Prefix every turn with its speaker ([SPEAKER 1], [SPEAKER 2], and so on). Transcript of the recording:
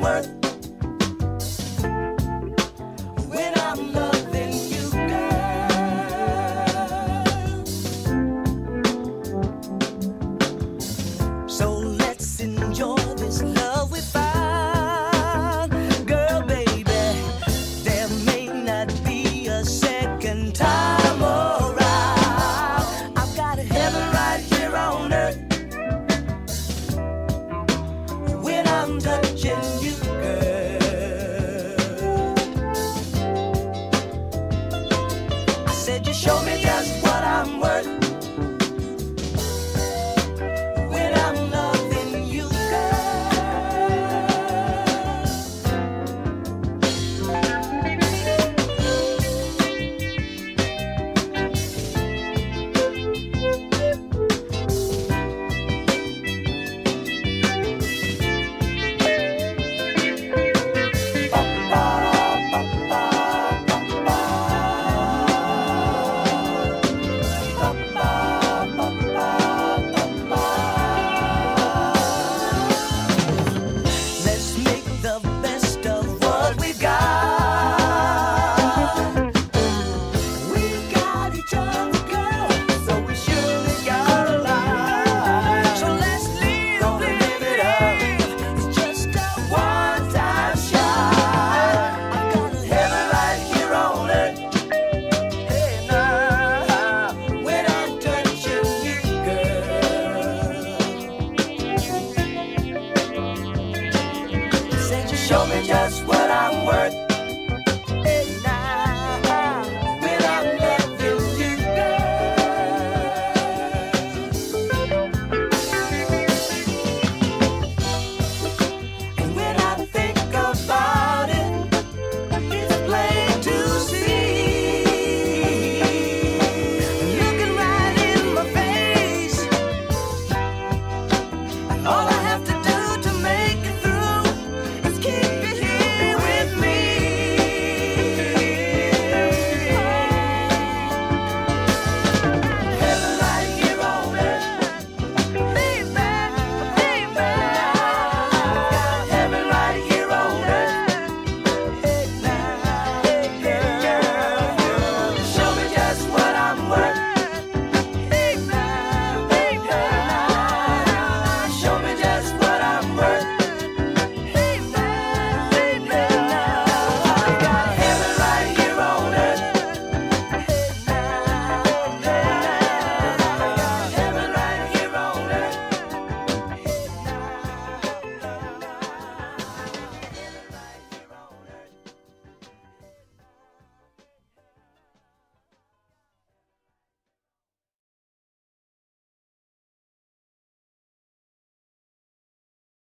[SPEAKER 1] Worth. Show me just what I'm worth.